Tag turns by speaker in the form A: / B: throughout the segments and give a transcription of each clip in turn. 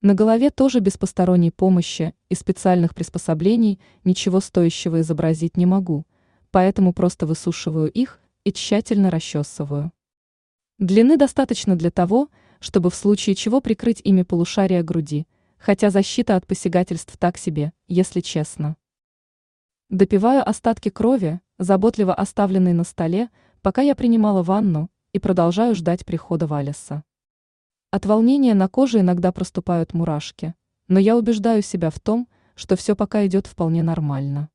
A: На голове тоже без посторонней помощи и специальных приспособлений ничего стоящего изобразить не могу, поэтому просто высушиваю их и тщательно расчесываю. Длины достаточно для того, чтобы в случае чего прикрыть ими полушария груди, хотя защита от посягательств так себе, если честно. Допиваю остатки крови, заботливо оставленной на столе, пока я принимала ванну, и продолжаю ждать прихода Валеса. От волнения на коже иногда проступают мурашки, но я убеждаю себя в том, что все пока идет вполне нормально.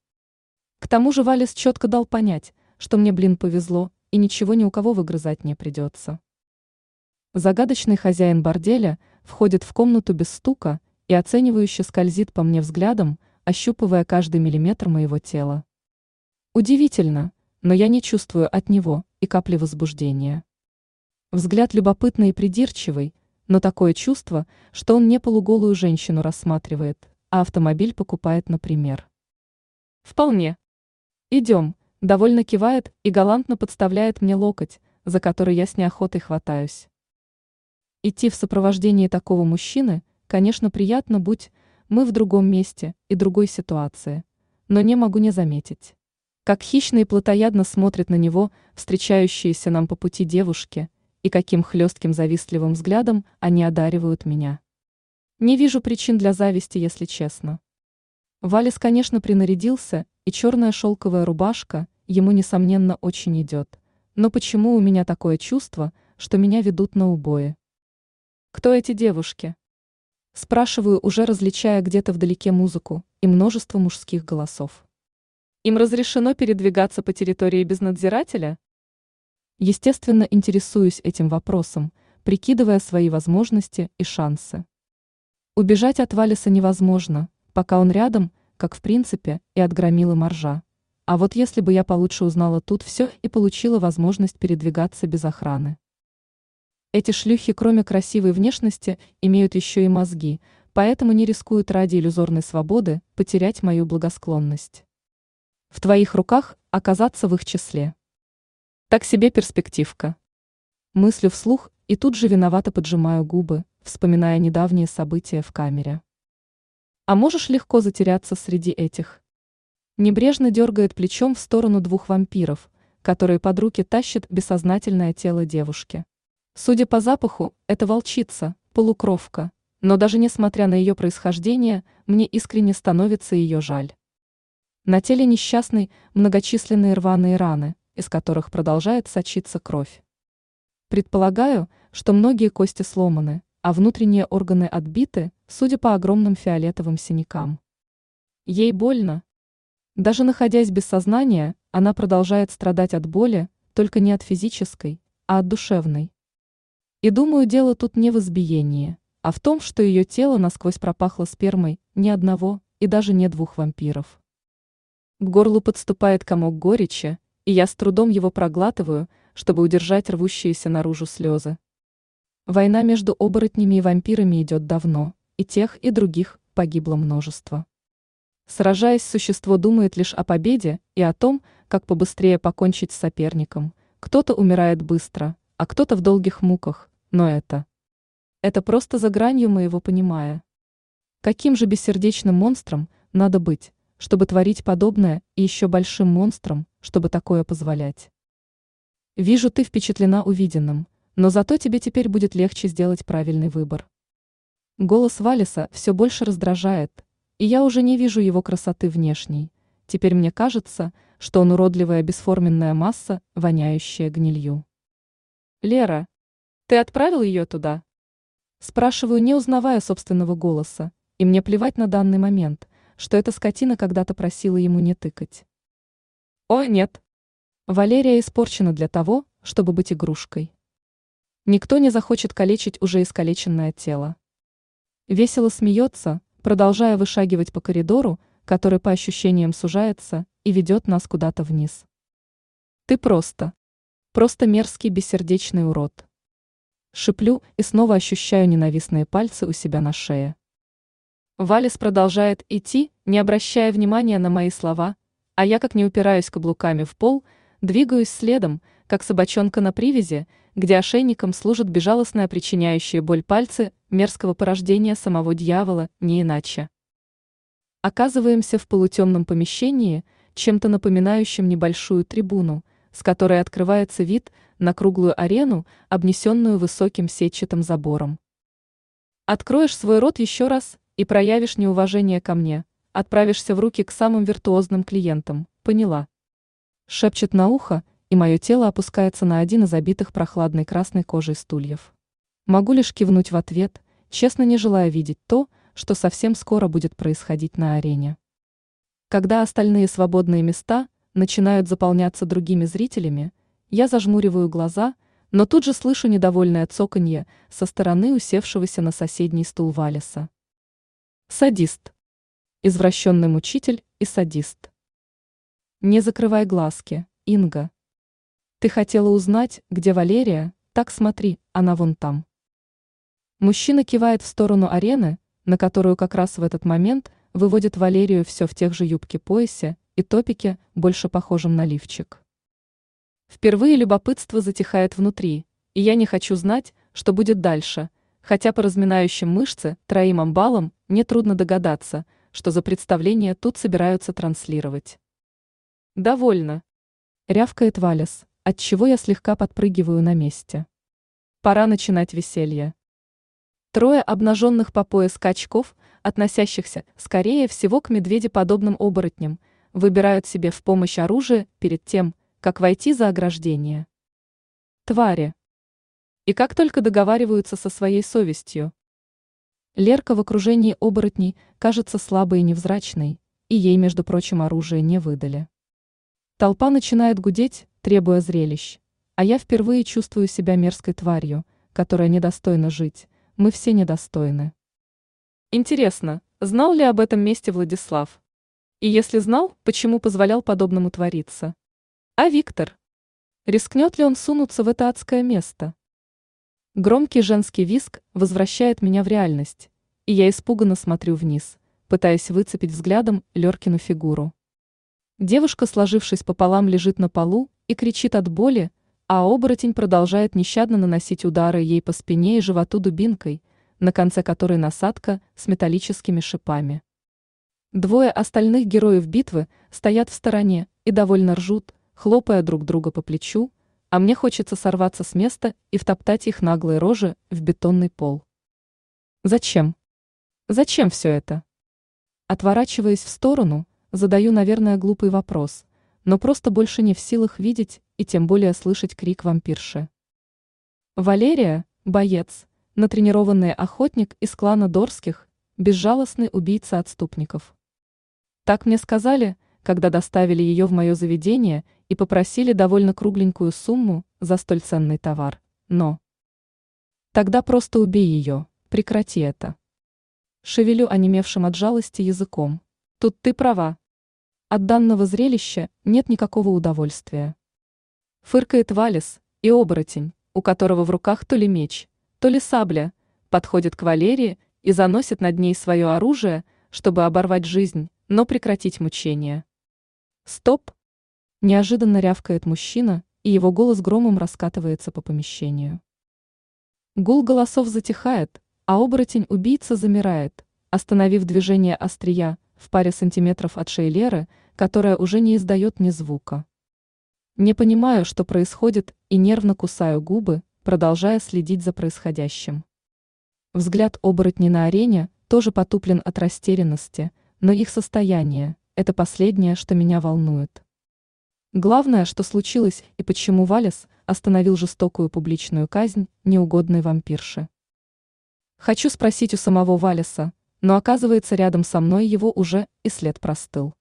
A: К тому же Валес четко дал понять, что мне, блин, повезло, и ничего ни у кого выгрызать не придется. Загадочный хозяин борделя входит в комнату без стука и оценивающе скользит по мне взглядом, ощупывая каждый миллиметр моего тела. Удивительно, но я не чувствую от него и капли возбуждения. Взгляд любопытный и придирчивый, но такое чувство, что он не полуголую женщину рассматривает, а автомобиль покупает, например. Вполне. Идем, довольно кивает и галантно подставляет мне локоть, за который я с неохотой хватаюсь. Идти в сопровождении такого мужчины, конечно, приятно, будь мы в другом месте и другой ситуации, но не могу не заметить. Как хищно и плотоядно смотрят на него встречающиеся нам по пути девушки, и каким хлестким завистливым взглядом они одаривают меня. Не вижу причин для зависти, если честно. Валис, конечно, принарядился, и черная шелковая рубашка ему, несомненно, очень идет. Но почему у меня такое чувство, что меня ведут на убои? Кто эти девушки? Спрашиваю, уже различая где-то вдалеке музыку и множество мужских голосов. Им разрешено передвигаться по территории без надзирателя? Естественно, интересуюсь этим вопросом, прикидывая свои возможности и шансы. Убежать от Валиса невозможно, пока он рядом, как в принципе, и от громилы моржа. А вот если бы я получше узнала тут все и получила возможность передвигаться без охраны. Эти шлюхи, кроме красивой внешности, имеют еще и мозги, поэтому не рискуют ради иллюзорной свободы потерять мою благосклонность. В твоих руках оказаться в их числе. Так себе перспективка. Мыслю вслух и тут же виновато поджимаю губы, вспоминая недавние события в камере. А можешь легко затеряться среди этих? Небрежно дергает плечом в сторону двух вампиров, которые под руки тащат бессознательное тело девушки. Судя по запаху, это волчица, полукровка, но даже несмотря на ее происхождение, мне искренне становится ее жаль. На теле несчастной многочисленные рваные раны, из которых продолжает сочиться кровь. Предполагаю, что многие кости сломаны, а внутренние органы отбиты, судя по огромным фиолетовым синякам. Ей больно. Даже находясь без сознания, она продолжает страдать от боли, только не от физической, а от душевной. И думаю, дело тут не в избиении, а в том, что ее тело насквозь пропахло спермой ни одного и даже не двух вампиров. К горлу подступает комок горечи, и я с трудом его проглатываю, чтобы удержать рвущиеся наружу слезы. Война между оборотнями и вампирами идет давно, и тех, и других погибло множество. Сражаясь, существо думает лишь о победе и о том, как побыстрее покончить с соперником. Кто-то умирает быстро, а кто-то в долгих муках, но это... Это просто за гранью моего понимая. Каким же бессердечным монстром надо быть, чтобы творить подобное, и еще большим монстром, чтобы такое позволять. Вижу, ты впечатлена увиденным, но зато тебе теперь будет легче сделать правильный выбор. Голос Валиса все больше раздражает, и я уже не вижу его красоты внешней. Теперь мне кажется, что он уродливая бесформенная масса, воняющая гнилью. Лера, ты отправил ее туда? Спрашиваю, не узнавая собственного голоса, и мне плевать на данный момент, что эта скотина когда-то просила ему не тыкать. О, нет. Валерия испорчена для того, чтобы быть игрушкой. Никто не захочет калечить уже искалеченное тело. Весело смеется, продолжая вышагивать по коридору, который по ощущениям сужается и ведет нас куда-то вниз. Ты просто, просто мерзкий бессердечный урод. Шиплю и снова ощущаю ненавистные пальцы у себя на шее. Валис продолжает идти, не обращая внимания на мои слова, а я как не упираюсь каблуками в пол, Двигаюсь следом, как собачонка на привязи, где ошейником служат безжалостное причиняющие боль пальцы мерзкого порождения самого дьявола, не иначе. Оказываемся в полутемном помещении, чем-то напоминающем небольшую трибуну, с которой открывается вид на круглую арену, обнесенную высоким сетчатым забором. Откроешь свой рот еще раз и проявишь неуважение ко мне, отправишься в руки к самым виртуозным клиентам, поняла. Шепчет на ухо, и мое тело опускается на один из обитых прохладной красной кожей стульев. Могу лишь кивнуть в ответ, честно не желая видеть то, что совсем скоро будет происходить на арене. Когда остальные свободные места начинают заполняться другими зрителями, я зажмуриваю глаза, но тут же слышу недовольное цоканье со стороны усевшегося на соседний стул Валиса. Садист. Извращенный мучитель и садист. Не закрывай глазки, Инга. Ты хотела узнать, где Валерия? Так смотри, она вон там. Мужчина кивает в сторону арены, на которую как раз в этот момент выводит Валерию все в тех же юбке-поясе и топике, больше похожем на лифчик. Впервые любопытство затихает внутри, и я не хочу знать, что будет дальше, хотя по разминающим мышцы троим амбалам нетрудно догадаться, что за представление тут собираются транслировать. «Довольно», — рявкает Валес, отчего я слегка подпрыгиваю на месте. Пора начинать веселье. Трое обнаженных по пояс качков, относящихся, скорее всего, к медведеподобным оборотням, выбирают себе в помощь оружие перед тем, как войти за ограждение. Твари. И как только договариваются со своей совестью. Лерка в окружении оборотней кажется слабой и невзрачной, и ей, между прочим, оружие не выдали. Толпа начинает гудеть, требуя зрелищ, а я впервые чувствую себя мерзкой тварью, которая недостойна жить, мы все недостойны. Интересно, знал ли об этом месте Владислав? И если знал, почему позволял подобному твориться? А Виктор? Рискнет ли он сунуться в это адское место? Громкий женский виск возвращает меня в реальность, и я испуганно смотрю вниз, пытаясь выцепить взглядом Леркину фигуру. Девушка, сложившись пополам, лежит на полу и кричит от боли, а оборотень продолжает нещадно наносить удары ей по спине и животу дубинкой, на конце которой насадка с металлическими шипами. Двое остальных героев битвы стоят в стороне и довольно ржут, хлопая друг друга по плечу, а мне хочется сорваться с места и втоптать их наглые рожи в бетонный пол. Зачем? Зачем все это? Отворачиваясь в сторону, задаю, наверное, глупый вопрос, но просто больше не в силах видеть и тем более слышать крик вампирши. Валерия, боец, натренированный охотник из клана Дорских, безжалостный убийца отступников. Так мне сказали, когда доставили ее в мое заведение и попросили довольно кругленькую сумму за столь ценный товар, но... Тогда просто убей ее, прекрати это. Шевелю онемевшим от жалости языком. Тут ты права. От данного зрелища нет никакого удовольствия. Фыркает Валис и оборотень, у которого в руках то ли меч, то ли сабля, подходит к Валерии и заносит над ней свое оружие, чтобы оборвать жизнь, но прекратить мучения. «Стоп!» – неожиданно рявкает мужчина, и его голос громом раскатывается по помещению. Гул голосов затихает, а оборотень-убийца замирает, остановив движение острия в паре сантиметров от шеи Леры, которая уже не издает ни звука. Не понимаю, что происходит, и нервно кусаю губы, продолжая следить за происходящим. Взгляд оборотней на арене тоже потуплен от растерянности, но их состояние – это последнее, что меня волнует. Главное, что случилось и почему Валес остановил жестокую публичную казнь неугодной вампирши. Хочу спросить у самого Валеса, но оказывается рядом со мной его уже и след простыл.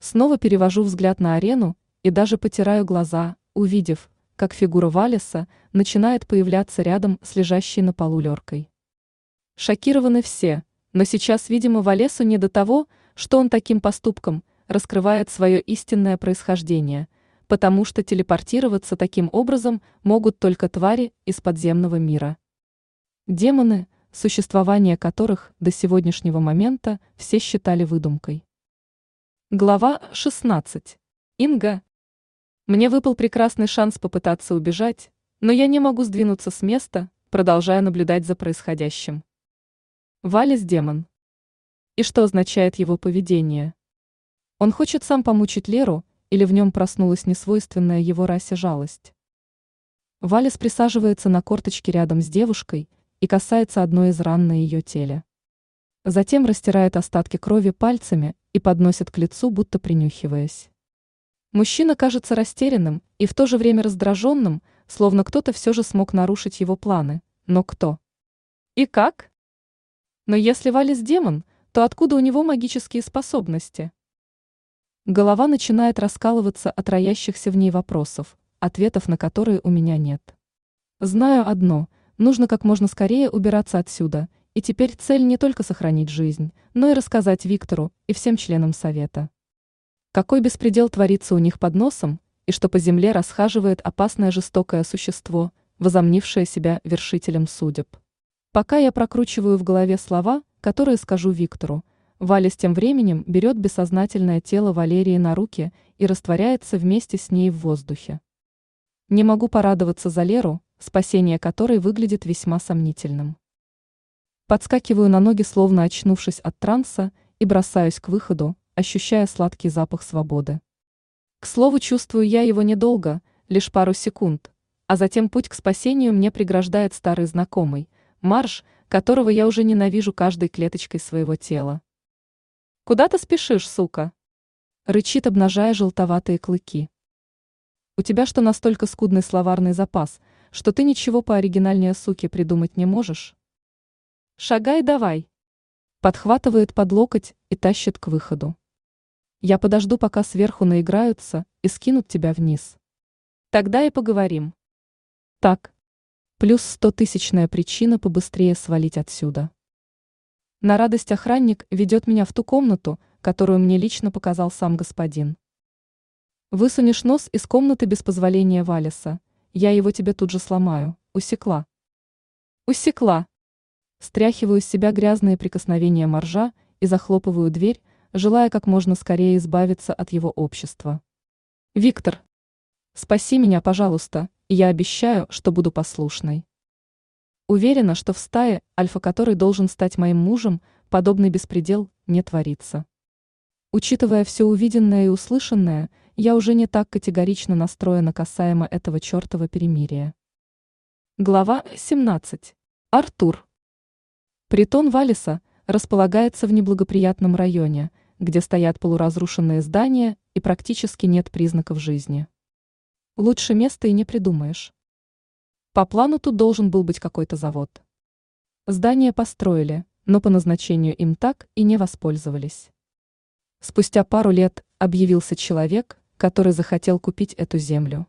A: Снова перевожу взгляд на арену и даже потираю глаза, увидев, как фигура Валиса начинает появляться рядом с лежащей на полу Леркой. Шокированы все, но сейчас, видимо, Валесу не до того, что он таким поступком раскрывает свое истинное происхождение, потому что телепортироваться таким образом могут только твари из подземного мира. Демоны, существование которых до сегодняшнего момента все считали выдумкой. Глава 16. Инга Мне выпал прекрасный шанс попытаться убежать, но я не могу сдвинуться с места, продолжая наблюдать за происходящим. Валис демон. И что означает его поведение? Он хочет сам помучить Леру, или в нем проснулась несвойственная его расе жалость? Валис присаживается на корточке рядом с девушкой и касается одной из ран на ее теле. Затем растирает остатки крови пальцами и подносит к лицу, будто принюхиваясь. Мужчина кажется растерянным и в то же время раздраженным, словно кто-то все же смог нарушить его планы. Но кто? И как? Но если Валис демон, то откуда у него магические способности? Голова начинает раскалываться от роящихся в ней вопросов, ответов на которые у меня нет. Знаю одно, нужно как можно скорее убираться отсюда, и теперь цель не только сохранить жизнь, но и рассказать Виктору и всем членам совета. Какой беспредел творится у них под носом, и что по земле расхаживает опасное жестокое существо, возомнившее себя вершителем судеб. Пока я прокручиваю в голове слова, которые скажу Виктору, Валя с тем временем берет бессознательное тело Валерии на руки и растворяется вместе с ней в воздухе. Не могу порадоваться за Леру, спасение которой выглядит весьма сомнительным. Подскакиваю на ноги, словно очнувшись от транса, и бросаюсь к выходу, ощущая сладкий запах свободы. К слову, чувствую я его недолго, лишь пару секунд, а затем путь к спасению мне преграждает старый знакомый, марш, которого я уже ненавижу каждой клеточкой своего тела. «Куда ты спешишь, сука?» Рычит, обнажая желтоватые клыки. «У тебя что настолько скудный словарный запас, что ты ничего пооригинальнее суки придумать не можешь?» «Шагай давай!» Подхватывает под локоть и тащит к выходу. «Я подожду, пока сверху наиграются и скинут тебя вниз. Тогда и поговорим». Так. Плюс стотысячная причина побыстрее свалить отсюда. На радость охранник ведет меня в ту комнату, которую мне лично показал сам господин. Высунешь нос из комнаты без позволения Валиса, я его тебе тут же сломаю, усекла. Усекла. Стряхиваю с себя грязные прикосновения моржа и захлопываю дверь, желая как можно скорее избавиться от его общества. Виктор, спаси меня, пожалуйста, и я обещаю, что буду послушной. Уверена, что в стае, альфа который должен стать моим мужем, подобный беспредел не творится. Учитывая все увиденное и услышанное, я уже не так категорично настроена касаемо этого чертова перемирия. Глава 17. Артур. Притон Валиса располагается в неблагоприятном районе, где стоят полуразрушенные здания и практически нет признаков жизни. Лучше места и не придумаешь. По плану тут должен был быть какой-то завод. Здание построили, но по назначению им так и не воспользовались. Спустя пару лет объявился человек, который захотел купить эту землю.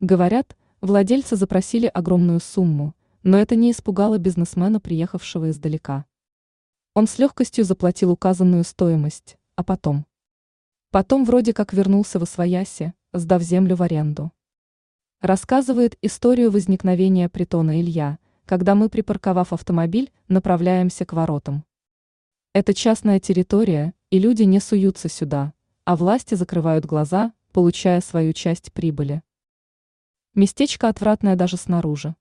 A: Говорят, владельцы запросили огромную сумму, но это не испугало бизнесмена, приехавшего издалека. Он с легкостью заплатил указанную стоимость, а потом. Потом вроде как вернулся в Освояси, сдав землю в аренду. Рассказывает историю возникновения притона Илья, когда мы, припарковав автомобиль, направляемся к воротам. Это частная территория, и люди не суются сюда, а власти закрывают глаза, получая свою часть прибыли. Местечко отвратное даже снаружи.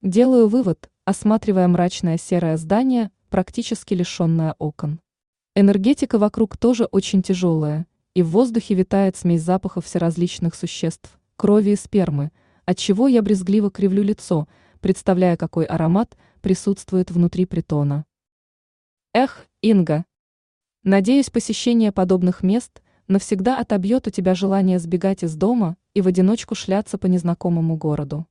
A: Делаю вывод, осматривая мрачное серое здание, практически лишенное окон. Энергетика вокруг тоже очень тяжелая, и в воздухе витает смесь запахов всеразличных существ, крови и спермы, отчего я брезгливо кривлю лицо, представляя, какой аромат присутствует внутри притона. Эх, Инга! Надеюсь, посещение подобных мест навсегда отобьет у тебя желание сбегать из дома и в одиночку шляться по незнакомому городу.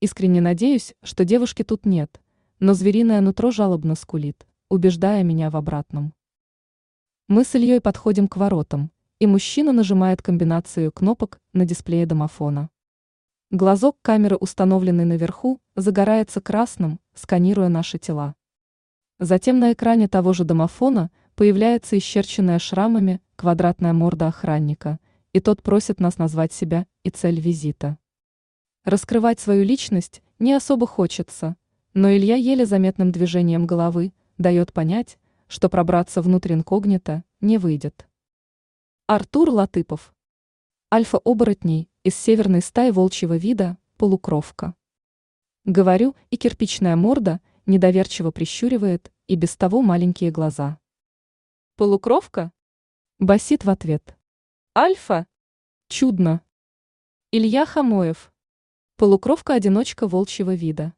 A: Искренне надеюсь, что девушки тут нет, но звериное нутро жалобно скулит, убеждая меня в обратном. Мы с Ильей подходим к воротам, и мужчина нажимает комбинацию кнопок на дисплее домофона. Глазок камеры, установленный наверху, загорается красным, сканируя наши тела. Затем на экране того же домофона появляется исчерченная шрамами квадратная морда охранника, и тот просит нас назвать себя и цель визита. Раскрывать свою личность не особо хочется, но Илья еле заметным движением головы дает понять, что пробраться внутрь инкогнито не выйдет. Артур Латыпов. Альфа-оборотней из северной стаи волчьего вида – полукровка. Говорю, и кирпичная морда недоверчиво прищуривает и без того маленькие глаза.
B: Полукровка?
A: Басит в ответ.
B: Альфа?
A: Чудно.
B: Илья Хамоев.
A: Полукровка-одиночка волчьего вида.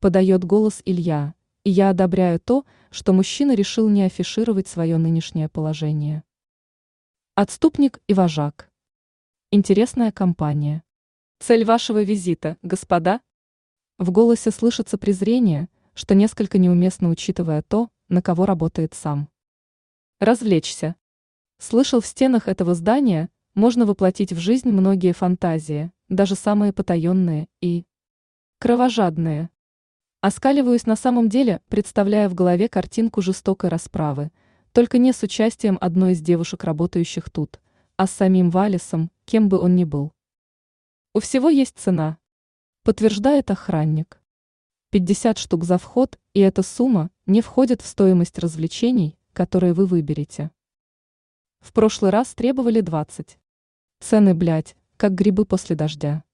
A: Подает голос Илья, и я одобряю то, что мужчина решил не афишировать свое нынешнее положение. Отступник и вожак. Интересная компания.
B: Цель вашего визита, господа?
A: В голосе слышится презрение, что несколько неуместно учитывая то, на кого работает сам.
B: Развлечься.
A: Слышал в стенах этого здания, можно воплотить в жизнь многие фантазии, даже самые потаенные и кровожадные. Оскаливаюсь на самом деле, представляя в голове картинку жестокой расправы, только не с участием одной из девушек, работающих тут, а с самим Валисом, кем бы он ни был. У всего есть цена, подтверждает охранник. 50 штук за вход, и эта сумма не входит в стоимость развлечений, которые вы выберете. В прошлый раз требовали 20. Цены, блядь, как грибы после дождя.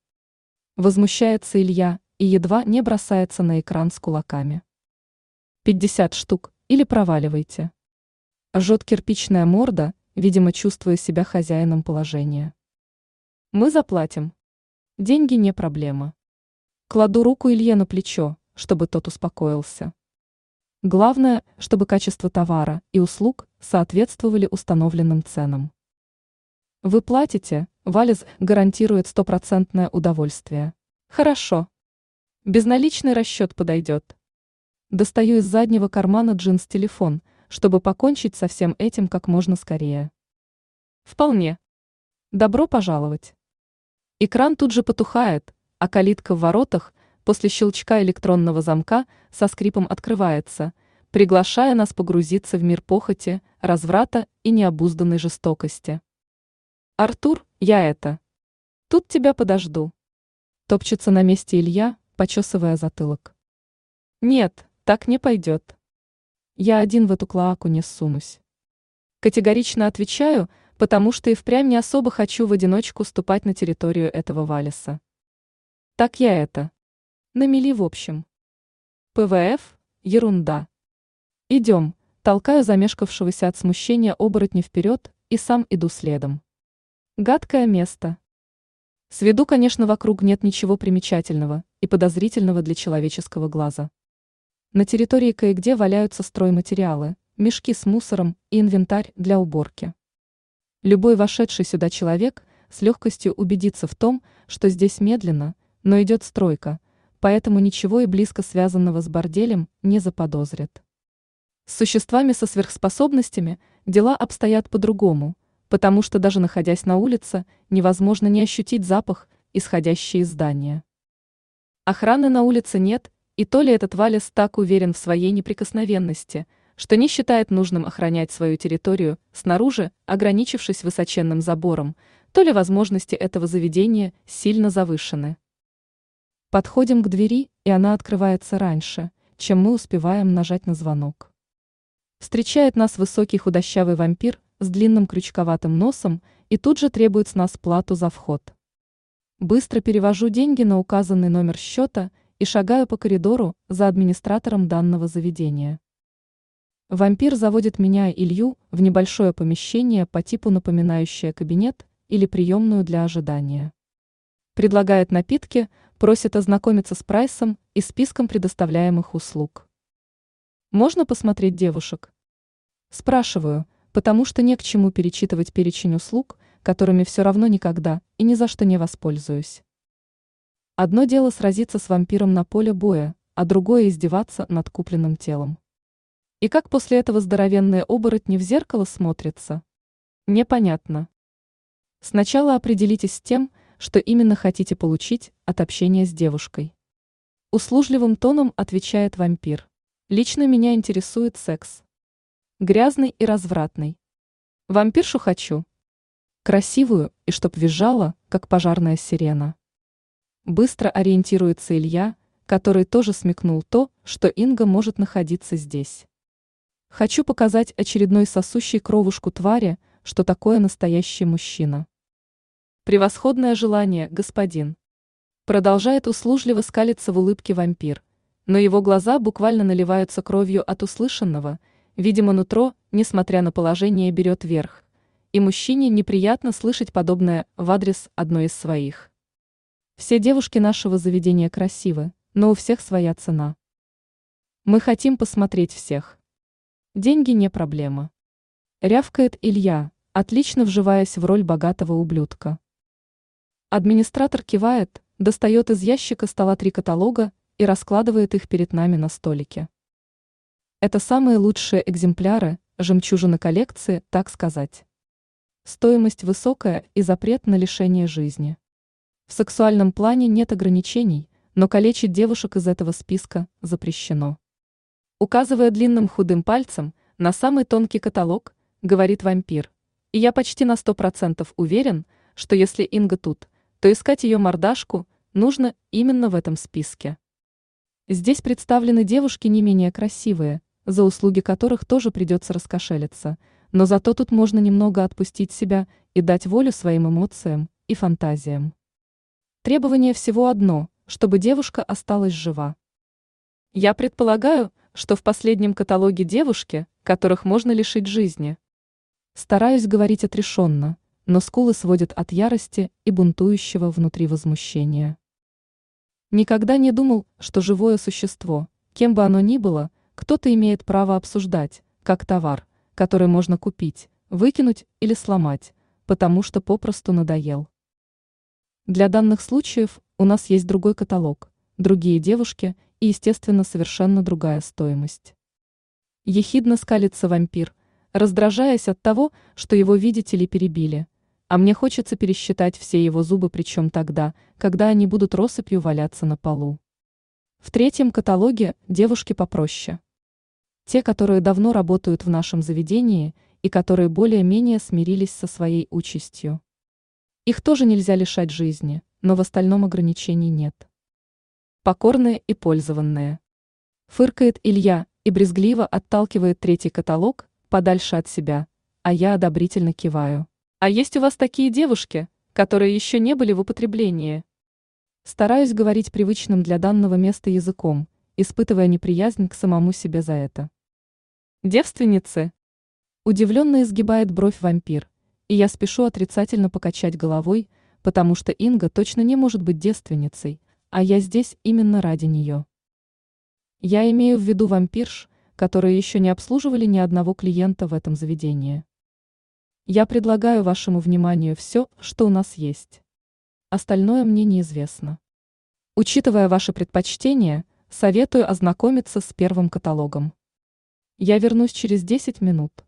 A: Возмущается Илья и едва не бросается на экран с кулаками. 50 штук или проваливайте. Жжет кирпичная морда, видимо, чувствуя себя хозяином положения. Мы заплатим. Деньги не проблема. Кладу руку Илье на плечо, чтобы тот успокоился. Главное, чтобы качество товара и услуг соответствовали установленным ценам. Вы платите, Валис гарантирует стопроцентное удовольствие. Хорошо. Безналичный расчет подойдет. Достаю из заднего кармана джинс телефон – чтобы покончить со всем этим как можно скорее.
B: Вполне.
A: Добро пожаловать. Экран тут же потухает, а калитка в воротах после щелчка электронного замка со скрипом открывается, приглашая нас погрузиться в мир похоти, разврата и необузданной жестокости. «Артур, я это. Тут тебя подожду». Топчется на месте Илья, почесывая затылок. «Нет, так не пойдет. Я один в эту клоаку не сунусь. Категорично отвечаю, потому что и впрямь не особо хочу в одиночку ступать на территорию этого Валиса. Так я это. Намели в общем. ПВФ – ерунда. Идем, толкаю замешкавшегося от смущения оборотня вперед и сам иду следом. Гадкое место. С виду, конечно, вокруг нет ничего примечательного и подозрительного для человеческого глаза. На территории кое-где валяются стройматериалы, мешки с мусором и инвентарь для уборки. Любой вошедший сюда человек с легкостью убедится в том, что здесь медленно, но идет стройка, поэтому ничего и близко связанного с борделем не заподозрит. С существами со сверхспособностями дела обстоят по-другому, потому что даже находясь на улице, невозможно не ощутить запах, исходящий из здания. Охраны на улице нет и то ли этот Валес так уверен в своей неприкосновенности, что не считает нужным охранять свою территорию снаружи, ограничившись высоченным забором, то ли возможности этого заведения сильно завышены. Подходим к двери, и она открывается раньше, чем мы успеваем нажать на звонок. Встречает нас высокий худощавый вампир с длинным крючковатым носом и тут же требует с нас плату за вход. Быстро перевожу деньги на указанный номер счета – и шагаю по коридору за администратором данного заведения. Вампир заводит меня и Илью в небольшое помещение по типу напоминающее кабинет или приемную для ожидания. Предлагает напитки, просит ознакомиться с прайсом и списком предоставляемых услуг. Можно посмотреть девушек? Спрашиваю, потому что не к чему перечитывать перечень услуг, которыми все равно никогда и ни за что не воспользуюсь. Одно дело сразиться с вампиром на поле боя, а другое издеваться над купленным телом. И как после этого здоровенные оборотни в зеркало смотрятся? Непонятно. Сначала определитесь с тем, что именно хотите получить от общения с девушкой. Услужливым тоном отвечает вампир. Лично меня интересует секс. Грязный и развратный. Вампиршу хочу. Красивую и чтоб визжала, как пожарная сирена. Быстро ориентируется Илья, который тоже смекнул то, что Инга может находиться здесь. Хочу показать очередной сосущей кровушку твари, что такое настоящий мужчина.
B: Превосходное желание, господин. Продолжает услужливо скалиться в улыбке вампир, но его глаза буквально наливаются кровью от услышанного, видимо, нутро, несмотря на положение, берет верх, и мужчине неприятно слышать подобное в адрес одной из своих. Все девушки нашего заведения красивы, но у всех своя цена. Мы хотим посмотреть всех. Деньги не проблема. Рявкает Илья, отлично вживаясь в роль богатого ублюдка. Администратор кивает, достает из ящика стола три каталога и раскладывает их перед нами на столике. Это самые лучшие экземпляры, жемчужины коллекции, так сказать. Стоимость высокая и запрет на лишение жизни. В сексуальном плане нет ограничений, но калечить девушек из этого списка запрещено. Указывая длинным худым пальцем на самый тонкий каталог, говорит вампир. И я почти на сто процентов уверен, что если Инга тут, то искать ее мордашку нужно именно в этом списке. Здесь представлены девушки не менее красивые, за услуги которых тоже придется раскошелиться, но зато тут можно немного отпустить себя и дать волю своим эмоциям и фантазиям. Требование всего одно, чтобы девушка осталась жива. Я предполагаю, что в последнем каталоге девушки, которых можно лишить жизни. Стараюсь говорить отрешенно, но скулы сводят от ярости и бунтующего внутри возмущения. Никогда не думал, что живое существо, кем бы оно ни было, кто-то имеет право обсуждать, как товар, который можно купить, выкинуть или сломать, потому что попросту надоел. Для данных случаев у нас есть другой каталог, другие девушки и, естественно, совершенно другая стоимость. Ехидно скалится вампир, раздражаясь от того, что его, видите ли, перебили – а мне хочется пересчитать все его зубы, причем тогда, когда они будут россыпью валяться на полу. В третьем каталоге девушки попроще. Те, которые давно работают в нашем заведении и которые более-менее смирились со своей участью. Их тоже нельзя лишать жизни, но в остальном ограничений нет. Покорные и пользованные. Фыркает Илья и брезгливо отталкивает третий каталог подальше от себя, а я одобрительно киваю. А есть у вас такие девушки, которые еще не были в употреблении? Стараюсь говорить привычным для данного места языком, испытывая неприязнь к самому себе за это. Девственницы? Удивленно изгибает бровь вампир, и я спешу отрицательно покачать головой, потому что Инга точно не может быть девственницей, а я здесь именно ради нее. Я имею в виду вампирш, которые еще не обслуживали ни одного клиента в этом заведении. Я предлагаю вашему вниманию все, что у нас есть. Остальное мне неизвестно. Учитывая ваши предпочтения, советую ознакомиться с первым каталогом. Я вернусь через 10 минут.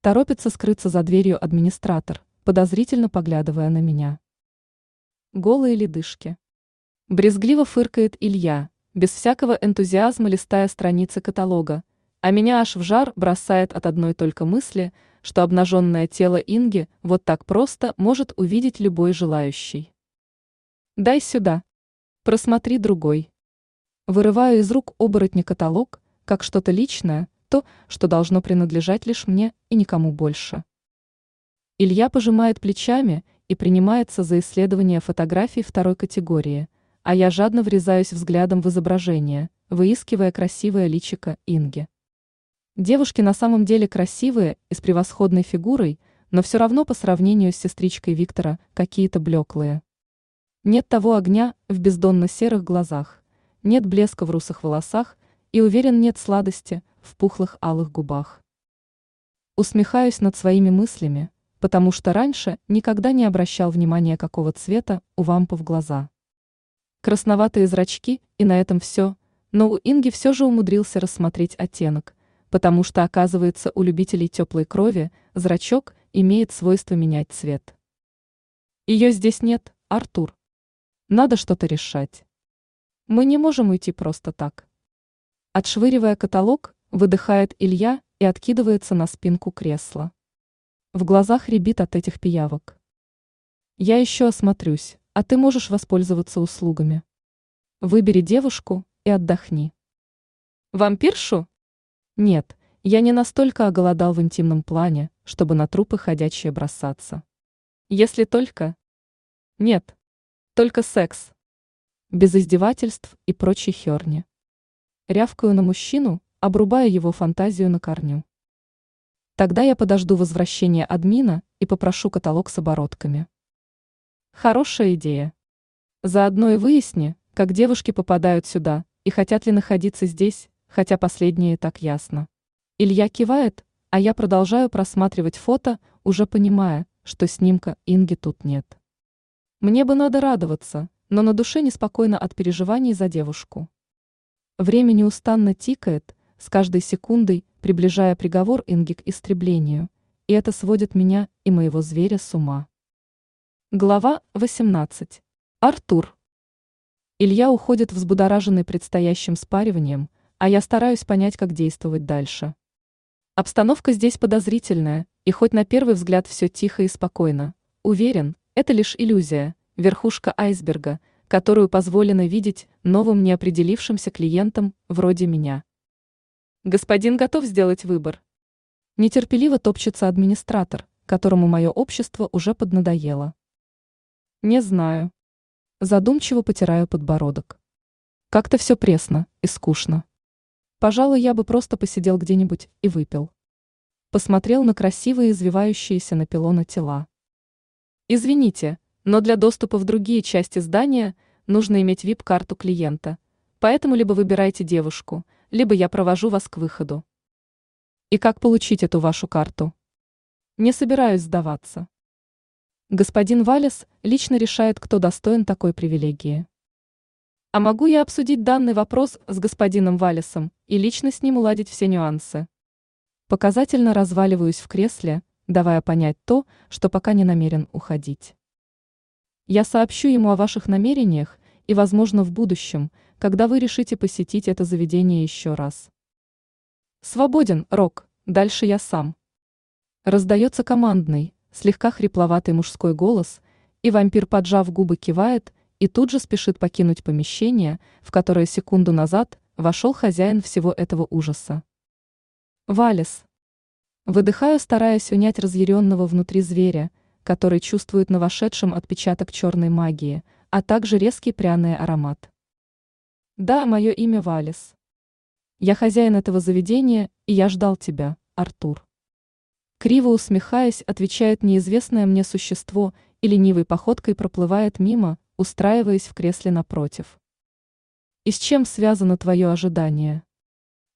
B: Торопится скрыться за дверью администратор, подозрительно поглядывая на меня. Голые ледышки. Брезгливо фыркает Илья, без всякого энтузиазма листая страницы каталога, а меня аж в жар бросает от одной только мысли – что обнаженное тело Инги вот так просто может увидеть любой желающий. «Дай сюда. Просмотри другой». Вырываю из рук оборотня каталог, как что-то личное, то, что должно принадлежать лишь мне и никому больше. Илья пожимает плечами и принимается за исследование фотографий второй категории, а я жадно врезаюсь взглядом в изображение, выискивая красивое личико Инги. Девушки на самом деле красивые и с превосходной фигурой, но все равно по сравнению с сестричкой Виктора какие-то блеклые. Нет того огня в бездонно-серых глазах, нет блеска в русых волосах и, уверен, нет сладости в пухлых алых губах. Усмехаюсь над своими мыслями, потому что раньше никогда не обращал внимания, какого цвета у вампов глаза. Красноватые зрачки, и на этом все, но у Инги все же умудрился рассмотреть оттенок, потому что, оказывается, у любителей теплой крови зрачок имеет свойство менять цвет. Ее здесь нет, Артур. Надо что-то решать. Мы не можем уйти просто так. Отшвыривая каталог, выдыхает Илья и откидывается на спинку кресла. В глазах рябит от этих пиявок. Я еще осмотрюсь, а ты можешь воспользоваться услугами. Выбери девушку и отдохни. Вампиршу? Нет, я не настолько оголодал в интимном плане, чтобы на трупы ходячие бросаться. Если только...
A: Нет. Только секс. Без издевательств и прочей херни. Рявкаю на мужчину, обрубая его фантазию на корню. Тогда я подожду возвращения админа и попрошу каталог с оборотками. Хорошая идея. Заодно и выясни, как девушки попадают сюда и хотят ли находиться здесь, хотя последнее так ясно. Илья кивает, а я продолжаю просматривать фото, уже понимая, что снимка Инги тут нет. Мне бы надо радоваться, но на душе неспокойно от переживаний за девушку. Время неустанно тикает, с каждой секундой приближая приговор Инги к истреблению, и это сводит меня и моего зверя с ума. Глава 18. Артур. Илья уходит взбудораженный предстоящим спариванием, а я стараюсь понять, как действовать дальше. Обстановка здесь подозрительная, и хоть на первый взгляд все тихо и спокойно, уверен, это лишь иллюзия, верхушка айсберга, которую позволено видеть новым неопределившимся клиентам вроде меня. Господин готов сделать выбор. Нетерпеливо топчется администратор, которому мое общество уже поднадоело. Не знаю. Задумчиво потираю подбородок. Как-то все пресно и скучно. Пожалуй, я бы просто посидел где-нибудь и выпил. Посмотрел на красивые извивающиеся на пилона тела. Извините, но для доступа в другие части здания нужно иметь вип-карту клиента, поэтому либо выбирайте девушку, либо я провожу вас к выходу. И как получить эту вашу карту? Не собираюсь сдаваться. Господин Валес лично решает, кто достоин такой привилегии. А могу я обсудить данный вопрос с господином Валесом и лично с ним уладить все нюансы? Показательно разваливаюсь в кресле, давая понять то, что пока не намерен уходить. Я сообщу ему о ваших намерениях и, возможно, в будущем, когда вы решите посетить это заведение еще раз. Свободен, Рок, дальше я сам. Раздается командный, слегка хрипловатый мужской голос, и вампир, поджав губы, кивает и тут же спешит покинуть помещение, в которое секунду назад вошел хозяин всего этого ужаса. Валис. Выдыхаю, стараясь унять разъяренного внутри зверя, который чувствует на вошедшем отпечаток черной магии, а также резкий пряный аромат. Да, мое имя Валис. Я хозяин этого заведения, и я ждал тебя, Артур. Криво усмехаясь, отвечает неизвестное мне существо и ленивой походкой проплывает мимо, устраиваясь в кресле напротив. И с чем связано твое ожидание?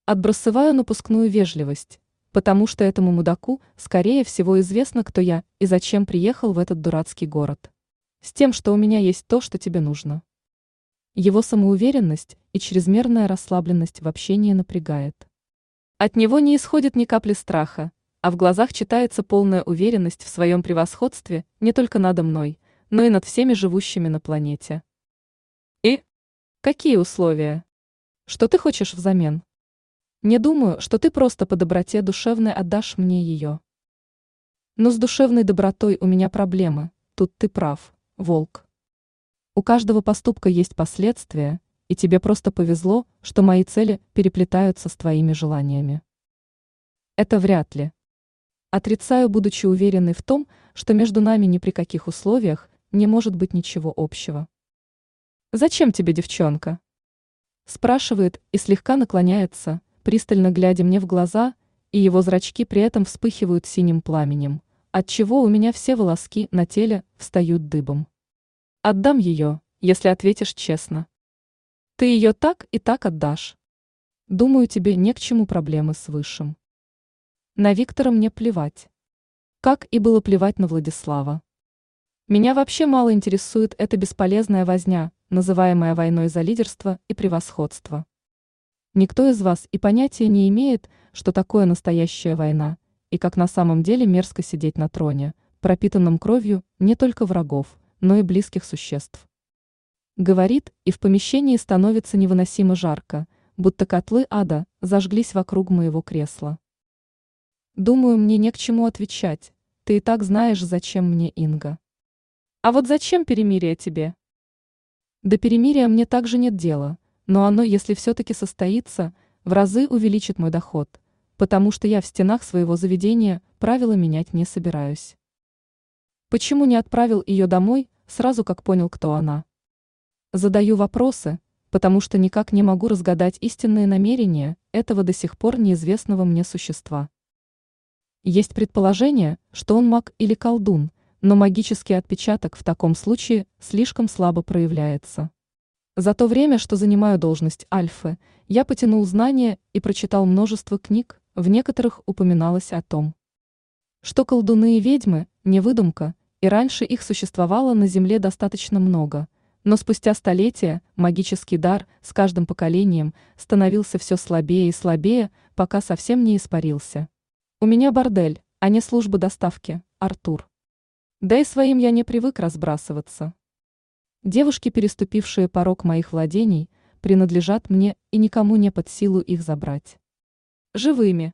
A: Отбросываю напускную вежливость, потому что этому мудаку, скорее всего, известно, кто я и зачем приехал в этот дурацкий город. С тем, что у меня есть то, что тебе нужно. Его самоуверенность и чрезмерная расслабленность в общении напрягает. От него не исходит ни капли страха, а в глазах читается полная уверенность в своем превосходстве не только надо мной, но и над всеми живущими на планете. И? Какие условия? Что ты хочешь взамен? Не думаю, что ты просто по доброте душевной отдашь мне ее. Но с душевной добротой у меня проблемы, тут ты прав, волк. У каждого поступка есть последствия, и тебе просто повезло, что мои цели переплетаются с твоими желаниями. Это вряд ли. Отрицаю, будучи уверенной в том, что между нами ни при каких условиях не может быть ничего общего. «Зачем тебе девчонка?» Спрашивает и слегка наклоняется, пристально глядя мне в глаза, и его зрачки при этом вспыхивают синим пламенем, отчего у меня все волоски на теле встают дыбом. Отдам ее, если ответишь честно. Ты ее так и так отдашь. Думаю, тебе не к чему проблемы с Высшим. На Виктора мне плевать. Как и было плевать на Владислава. Меня вообще мало интересует эта бесполезная возня, называемая войной за лидерство и превосходство. Никто из вас и понятия не имеет, что такое настоящая война, и как на самом деле мерзко сидеть на троне, пропитанном кровью не только врагов, но и близких существ. Говорит, и в помещении становится невыносимо жарко, будто котлы ада зажглись вокруг моего кресла. Думаю, мне не к чему отвечать. Ты и так знаешь, зачем мне Инга. А вот зачем перемирие тебе? До перемирия мне также нет дела, но оно, если все-таки состоится, в разы увеличит мой доход, потому что я в стенах своего заведения правила менять не собираюсь. Почему не отправил ее домой сразу как понял, кто она. Задаю вопросы, потому что никак не могу разгадать истинные намерения этого до сих пор неизвестного мне существа. Есть предположение, что он маг или колдун, но магический отпечаток в таком случае слишком слабо проявляется. За то время, что занимаю должность альфы, я потянул знания и прочитал множество книг, в некоторых упоминалось о том, что колдуны и ведьмы – не выдумка, и раньше их существовало на Земле достаточно много, но спустя столетия магический дар с каждым поколением становился все слабее и слабее, пока совсем не испарился. У меня бордель, а не служба доставки, Артур. Да и своим я не привык разбрасываться. Девушки, переступившие порог моих владений, принадлежат мне и никому не под силу их забрать. Живыми.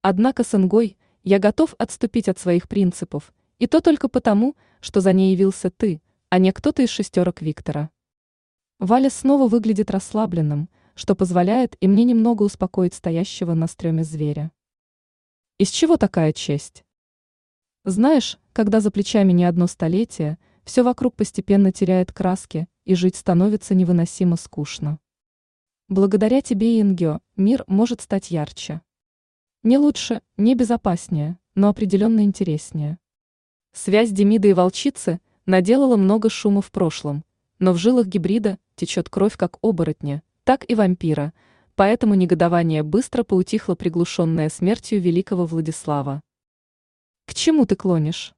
A: Однако с Ингой я готов отступить от своих принципов, и то только потому, что за ней явился ты, а не кто-то из шестерок Виктора. Валя снова выглядит расслабленным, что позволяет и мне немного успокоить стоящего на стреме зверя. Из чего такая честь? Знаешь, когда за плечами не одно столетие – все вокруг постепенно теряет краски, и жить становится невыносимо скучно. Благодаря тебе, Ингио, мир может стать ярче. Не лучше, не безопаснее, но определенно интереснее. Связь Демида и волчицы наделала много шума в прошлом, но в жилах гибрида течет кровь как оборотня, так и вампира, поэтому негодование быстро поутихло приглушенное смертью великого Владислава. К чему ты клонишь?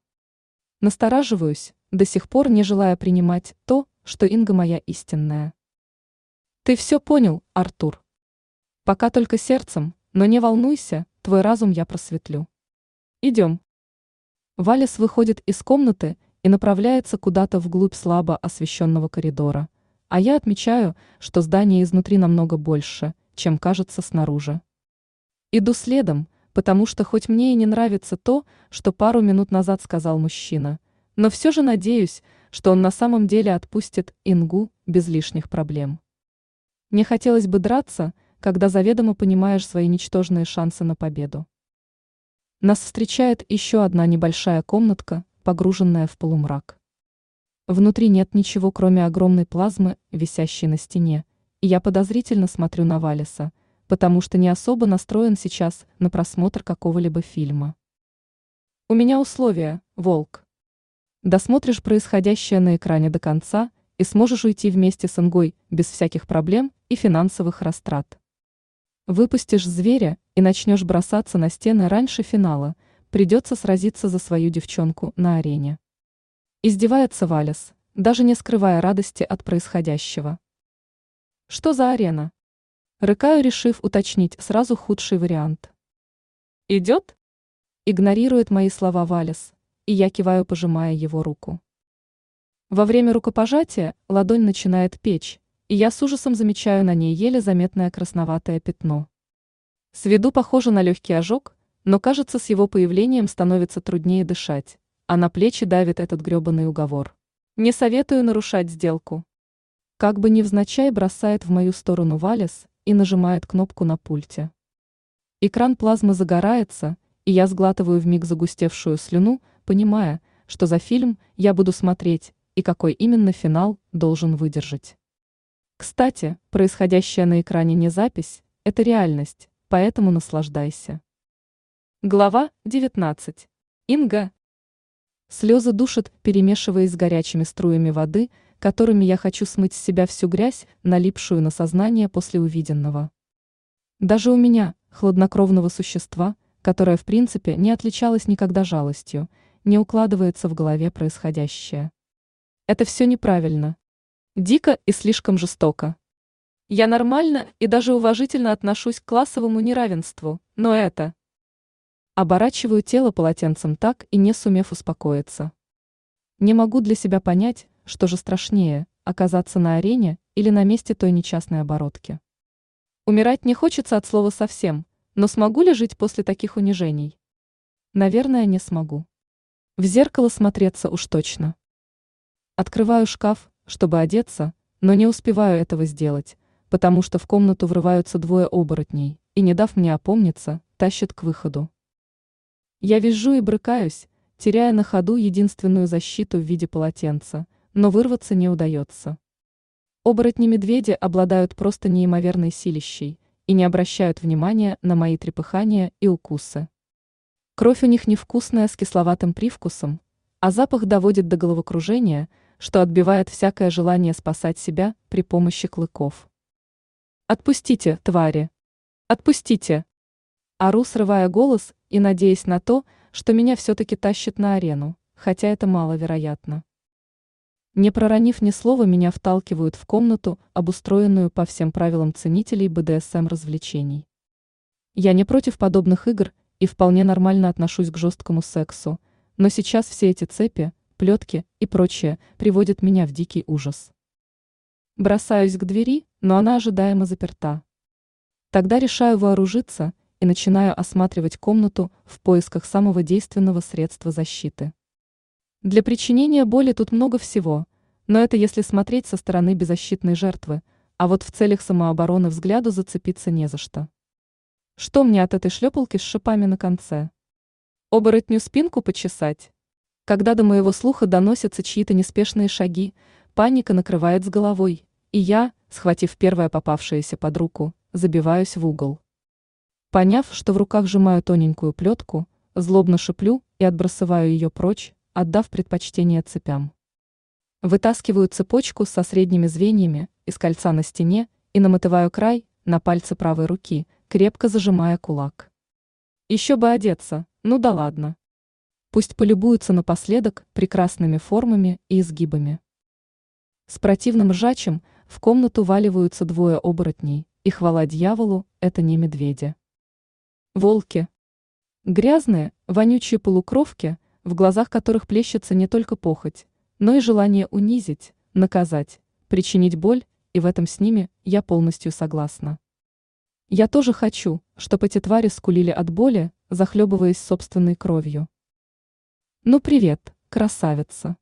A: Настораживаюсь, до сих пор не желая принимать то, что Инга моя истинная. Ты все понял, Артур. Пока только сердцем, но не волнуйся, твой разум я просветлю. Идем. Валес выходит из комнаты и направляется куда-то вглубь слабо освещенного коридора, а я отмечаю, что здание изнутри намного больше, чем кажется снаружи. Иду следом, потому что хоть мне и не нравится то, что пару минут назад сказал мужчина, но все же надеюсь, что он на самом деле отпустит Ингу без лишних проблем. Не хотелось бы драться, когда заведомо понимаешь свои ничтожные шансы на победу. Нас встречает еще одна небольшая комнатка, погруженная в полумрак. Внутри нет ничего, кроме огромной плазмы, висящей на стене, и я подозрительно смотрю на Валиса, потому что не особо настроен сейчас на просмотр какого-либо фильма. У меня условия, волк. Досмотришь происходящее на экране до конца и сможешь уйти вместе с Ингой без всяких проблем и финансовых растрат. Выпустишь зверя и начнешь бросаться на стены раньше финала, придется сразиться за свою девчонку на арене. Издевается Валес, даже не скрывая радости от происходящего. Что за арена? Рыкаю, решив уточнить сразу худший вариант. Идет? Игнорирует мои слова Валес, и я киваю, пожимая его руку. Во время рукопожатия ладонь начинает печь, и я с ужасом замечаю на ней еле заметное красноватое пятно. С виду похоже на легкий ожог, но кажется, с его появлением становится труднее дышать, а на плечи давит этот гребаный уговор. Не советую нарушать сделку. Как бы невзначай бросает в мою сторону Валес и нажимает кнопку на пульте. Экран плазмы загорается, и я сглатываю вмиг загустевшую слюну, понимая, что за фильм я буду смотреть и какой именно финал должен выдержать. Кстати, происходящее на экране не запись, это реальность, поэтому наслаждайся. Глава 19. Инга. Слезы душат, перемешиваясь с горячими струями воды, которыми я хочу смыть с себя всю грязь, налипшую на сознание после увиденного. Даже у меня, хладнокровного существа, которое в принципе не отличалось никогда жалостью, не укладывается в голове происходящее. Это все неправильно. Дико и слишком жестоко. Я нормально и даже уважительно отношусь к классовому неравенству, но это... Оборачиваю тело полотенцем так и не сумев успокоиться. Не могу для себя понять, что же страшнее, оказаться на арене или на месте той нечастной оборотки. Умирать не хочется от слова совсем, но смогу ли жить после таких унижений? Наверное, не смогу. В зеркало смотреться уж точно. Открываю шкаф, чтобы одеться, но не успеваю этого сделать, потому что в комнату врываются двое оборотней и, не дав мне опомниться, тащат к выходу. Я визжу и брыкаюсь, теряя на ходу единственную защиту в виде полотенца, но вырваться не удается. Оборотни-медведи обладают просто неимоверной силищей и не обращают внимания на мои трепыхания и укусы. Кровь у них невкусная с кисловатым привкусом, а запах доводит до головокружения, что отбивает всякое желание спасать себя при помощи клыков. «Отпустите, твари! Отпустите!» Ору, срывая голос и надеясь на то, что меня все-таки тащит на арену, хотя это маловероятно. Не проронив ни слова, меня вталкивают в комнату, обустроенную по всем правилам ценителей БДСМ развлечений. Я не против подобных игр и вполне нормально отношусь к жесткому сексу, но сейчас все эти цепи, плетки и прочее приводят меня в дикий ужас. Бросаюсь к двери, но она ожидаемо заперта. Тогда решаю вооружиться и начинаю осматривать комнату в поисках самого действенного средства защиты. Для причинения боли тут много всего, но это если смотреть со стороны беззащитной жертвы, а вот в целях самообороны взгляду зацепиться не за что. Что мне от этой шлепалки с шипами на конце? Оборотню спинку почесать? Когда до моего слуха доносятся чьи-то неспешные шаги, паника накрывает с головой, и я, схватив первое попавшееся под руку, забиваюсь в угол. Поняв, что в руках сжимаю тоненькую плетку, злобно шиплю и отбрасываю ее прочь, отдав предпочтение цепям. Вытаскиваю цепочку со средними звеньями из кольца на стене и намотываю край на пальцы правой руки, крепко зажимая кулак. Еще бы одеться, ну да ладно. Пусть полюбуются напоследок прекрасными формами и изгибами. С противным ржачем в комнату валиваются двое оборотней, и хвала дьяволу, это не медведи. Волки. Грязные, вонючие полукровки, в глазах которых плещется не только похоть, но и желание унизить, наказать, причинить боль, и в этом с ними я полностью согласна. Я тоже хочу, чтобы эти твари скулили от боли, захлебываясь собственной кровью. Ну привет, красавица.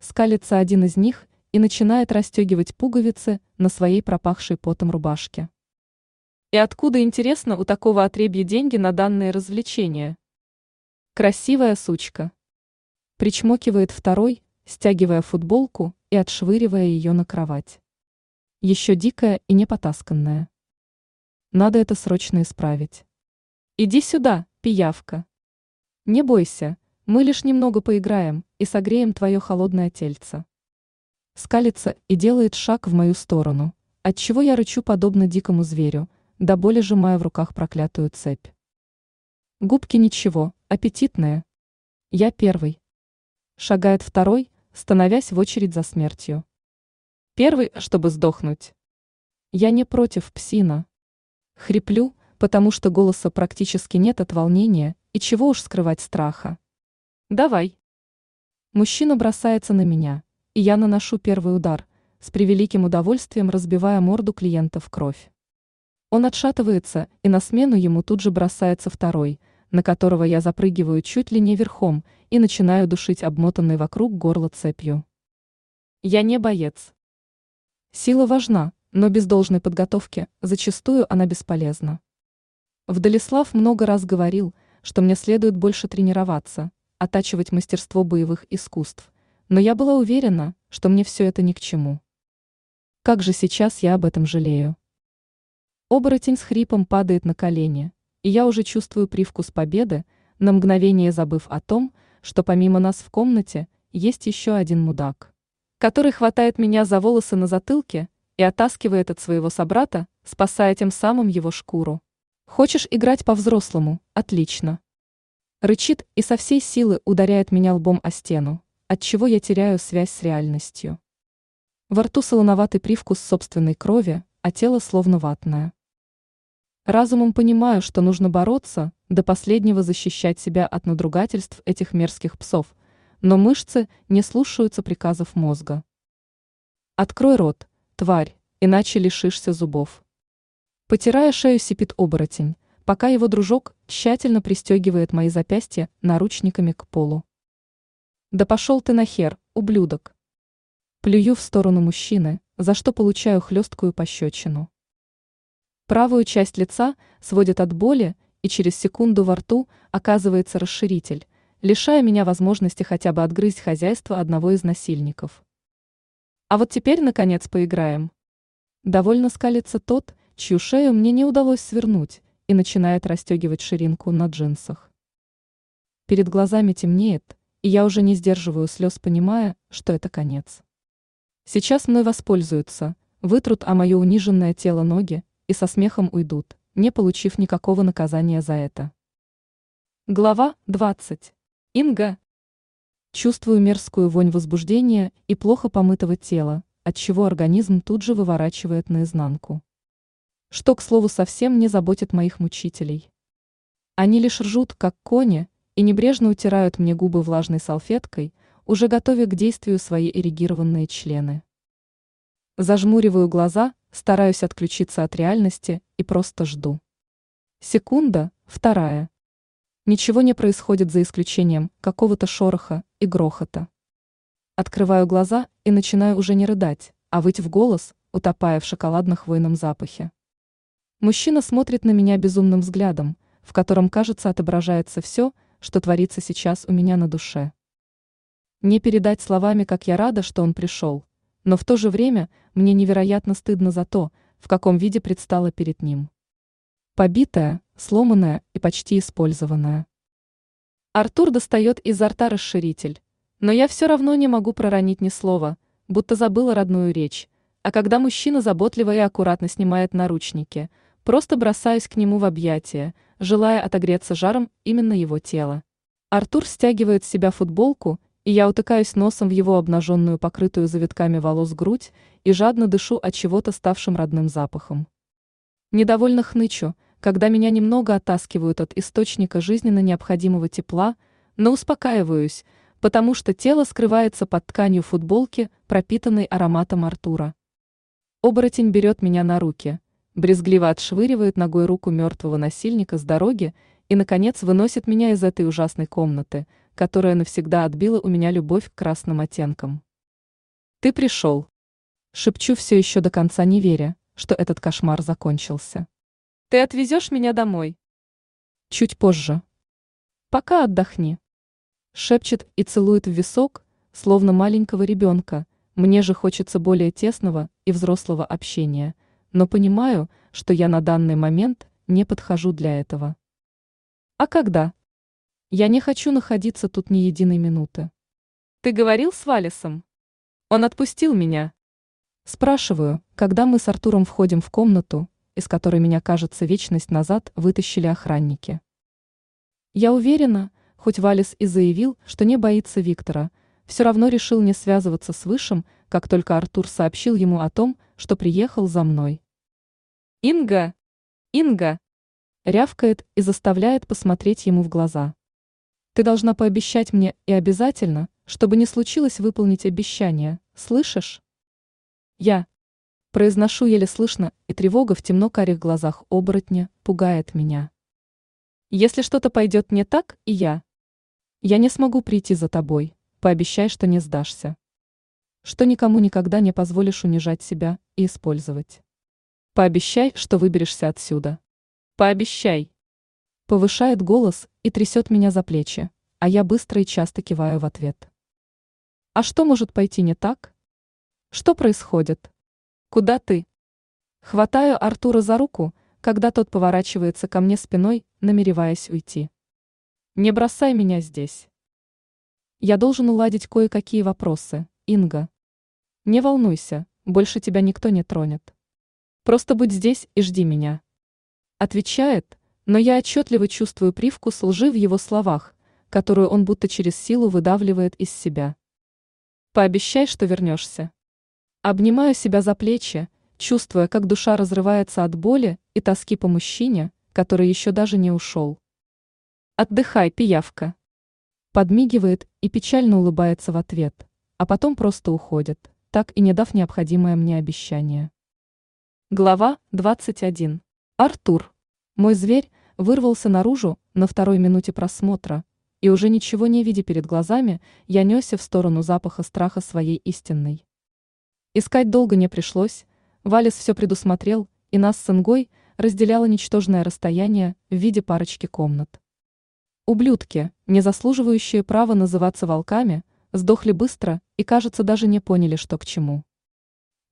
A: Скалится один из них и начинает расстегивать пуговицы на своей пропахшей потом рубашке. И откуда, интересно, у такого отребья деньги на данные развлечения? Красивая сучка. Причмокивает второй, стягивая футболку и отшвыривая ее на кровать. Еще дикая и непотасканная. Надо это срочно исправить. Иди сюда, пиявка. Не бойся, мы лишь немного поиграем и согреем твое холодное тельце. Скалится и делает шаг в мою сторону, отчего я рычу подобно дикому зверю, до боли сжимая в руках проклятую цепь. Губки ничего, аппетитные. Я первый. Шагает второй, становясь в очередь за смертью. Первый, чтобы сдохнуть. Я не против псина. Хриплю, потому что голоса практически нет от волнения, и чего уж скрывать страха. Давай. Мужчина бросается на меня, и я наношу первый удар, с превеликим удовольствием разбивая морду клиента в кровь. Он отшатывается, и на смену ему тут же бросается второй, на которого я запрыгиваю чуть ли не верхом и начинаю душить обмотанный вокруг горла цепью. Я не боец. Сила важна, но без должной подготовки зачастую она бесполезна. Вдалислав много раз говорил, что мне следует больше тренироваться, оттачивать мастерство боевых искусств, но я была уверена, что мне все это ни к чему. Как же сейчас я об этом жалею. Оборотень с хрипом падает на колени, и я уже чувствую привкус победы, на мгновение забыв о том, что помимо нас в комнате есть еще один мудак, который хватает меня за волосы на затылке и оттаскивает от своего собрата, спасая тем самым его шкуру. Хочешь играть по-взрослому? Отлично. Рычит и со всей силы ударяет меня лбом о стену, от чего я теряю связь с реальностью. Во рту солоноватый привкус собственной крови, а тело словно ватное. Разумом понимаю, что нужно бороться, до последнего защищать себя от надругательств этих мерзких псов, но мышцы не слушаются приказов мозга. Открой рот, тварь, иначе лишишься зубов. Потирая шею сипит оборотень, пока его дружок тщательно пристегивает мои запястья наручниками к полу. Да пошел ты нахер, ублюдок. Плюю в сторону мужчины, за что получаю хлесткую пощечину. Правую часть лица сводит от боли, и через секунду во рту оказывается расширитель, лишая меня возможности хотя бы отгрызть хозяйство одного из насильников. А вот теперь, наконец, поиграем. Довольно скалится тот, чью шею мне не удалось свернуть, и начинает расстегивать ширинку на джинсах. Перед глазами темнеет, и я уже не сдерживаю слез, понимая, что это конец. Сейчас мной воспользуются, вытрут о мое униженное тело ноги и со смехом уйдут, не получив никакого наказания за это. Глава 20. Инга. Чувствую мерзкую вонь возбуждения и плохо помытого тела, отчего организм тут же выворачивает наизнанку. Что, к слову, совсем не заботит моих мучителей. Они лишь ржут, как кони, и небрежно утирают мне губы влажной салфеткой, уже готовя к действию свои эрегированные члены. Зажмуриваю глаза, стараюсь отключиться от реальности и просто жду. Секунда, вторая. Ничего не происходит за исключением какого-то шороха и грохота. Открываю глаза и начинаю уже не рыдать, а выть в голос, утопая в шоколадно-хвойном запахе. Мужчина смотрит на меня безумным взглядом, в котором, кажется, отображается все, что творится сейчас у меня на душе. Не передать словами, как я рада, что он пришел, но в то же время мне невероятно стыдно за то, в каком виде предстала перед ним. Побитая, сломанная и почти использованная. Артур достает изо рта расширитель, но я все равно не могу проронить ни слова, будто забыла родную речь, а когда мужчина заботливо и аккуратно снимает наручники – Просто бросаюсь к нему в объятия, желая отогреться жаром именно его тела. Артур стягивает с себя футболку, и я утыкаюсь носом в его обнаженную, покрытую завитками волос грудь, и жадно дышу от чего-то ставшим родным запахом. Недовольно хнычу, когда меня немного оттаскивают от источника жизненно необходимого тепла, но успокаиваюсь, потому что тело скрывается под тканью футболки, пропитанной ароматом Артура. Оборотень берет меня на руки – брезгливо отшвыривает ногой руку мертвого насильника с дороги и, наконец, выносит меня из этой ужасной комнаты, которая навсегда отбила у меня любовь к красным оттенкам. «Ты пришел!» Шепчу все еще до конца не веря, что этот кошмар закончился. «Ты отвезешь меня домой?» «Чуть позже». «Пока отдохни». Шепчет и целует в висок, словно маленького ребенка, мне же хочется более тесного и взрослого общения – но понимаю, что я на данный момент не подхожу для этого. А когда? Я не хочу находиться тут ни единой минуты. Ты говорил с Валисом? Он отпустил меня. Спрашиваю, когда мы с Артуром входим в комнату, из которой меня, кажется, вечность назад вытащили охранники. Я уверена, хоть Валис и заявил, что не боится Виктора, все равно решил не связываться с Высшим, как только Артур сообщил ему о том, что приехал за мной. «Инга! Инга!» рявкает и заставляет посмотреть ему в глаза. «Ты должна пообещать мне и обязательно, чтобы не случилось выполнить обещание, слышишь?» «Я!» Произношу еле слышно, и тревога в темно-карих глазах оборотня пугает меня. «Если что-то пойдет не так, и я. Я не смогу прийти за тобой, пообещай, что не сдашься. Что никому никогда не позволишь унижать себя и использовать. Пообещай, что выберешься отсюда. Пообещай. Повышает голос и трясет меня за плечи, а я быстро и часто киваю в ответ. А что может пойти не так? Что происходит? Куда ты? Хватаю Артура за руку, когда тот поворачивается ко мне спиной, намереваясь уйти. Не бросай меня здесь. Я должен уладить кое-какие вопросы, Инга. Не волнуйся, больше тебя никто не тронет. Просто будь здесь и жди меня. Отвечает, но я отчетливо чувствую привкус лжи в его словах, которую он будто через силу выдавливает из себя. Пообещай, что вернешься. Обнимаю себя за плечи, чувствуя, как душа разрывается от боли и тоски по мужчине, который еще даже не ушел. Отдыхай, пиявка. Подмигивает и печально улыбается в ответ, а потом просто уходит, так и не дав необходимое мне обещание. Глава 21. Артур. Мой зверь вырвался наружу на второй минуте просмотра, и уже ничего не видя перед глазами, я несся в сторону запаха страха своей истинной. Искать долго не пришлось, Валис все предусмотрел, и нас с Ингой разделяло ничтожное расстояние в виде парочки комнат. Ублюдки, не заслуживающие права называться волками, сдохли быстро и, кажется, даже не поняли, что к чему.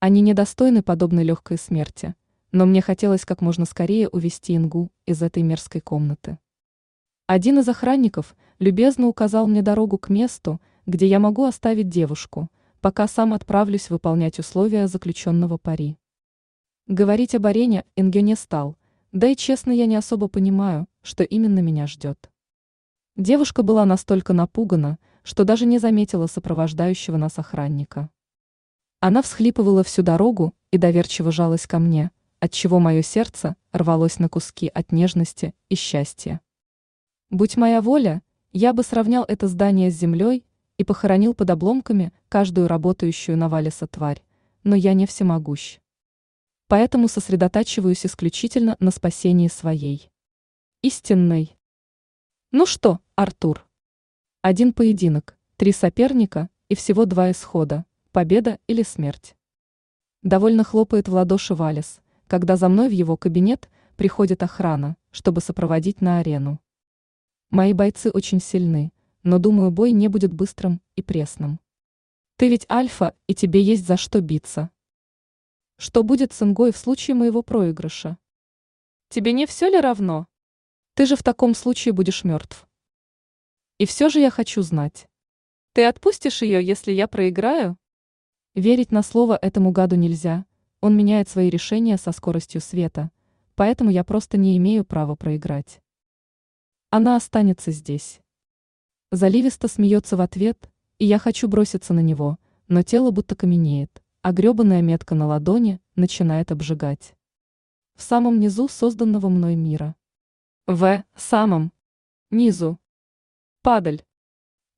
A: Они недостойны подобной легкой смерти, но мне хотелось как можно скорее увести Ингу из этой мерзкой комнаты. Один из охранников любезно указал мне дорогу к месту, где я могу оставить девушку, пока сам отправлюсь выполнять условия заключенного пари. Говорить об арене Инге не стал, да и честно я не особо понимаю, что именно меня ждет. Девушка была настолько напугана, что даже не заметила сопровождающего нас охранника. Она всхлипывала всю дорогу и доверчиво жалась ко мне, отчего мое сердце рвалось на куски от нежности и счастья. Будь моя воля, я бы сравнял это здание с землей и похоронил под обломками каждую работающую на Валиса тварь, но я не всемогущ. Поэтому сосредотачиваюсь исключительно на спасении своей. Истинной. Ну что, Артур? Один поединок, три соперника и всего два исхода – победа или смерть. Довольно хлопает в ладоши Валис, когда за мной в его кабинет приходит охрана, чтобы сопроводить на арену. Мои бойцы очень сильны, но думаю, бой не будет быстрым и пресным. Ты ведь альфа, и тебе есть за что биться. Что будет с Ингой в случае моего проигрыша? Тебе не все ли равно? Ты же в таком случае будешь мертв. И все же я хочу знать. Ты отпустишь ее, если я проиграю? Верить на слово этому гаду нельзя, он меняет свои решения со скоростью света, поэтому я просто не имею права проиграть. Она останется здесь. Заливисто смеется в ответ, и я хочу броситься на него, но тело будто каменеет, а гребаная метка на ладони начинает обжигать. В самом низу созданного мной мира. В самом низу. Падаль.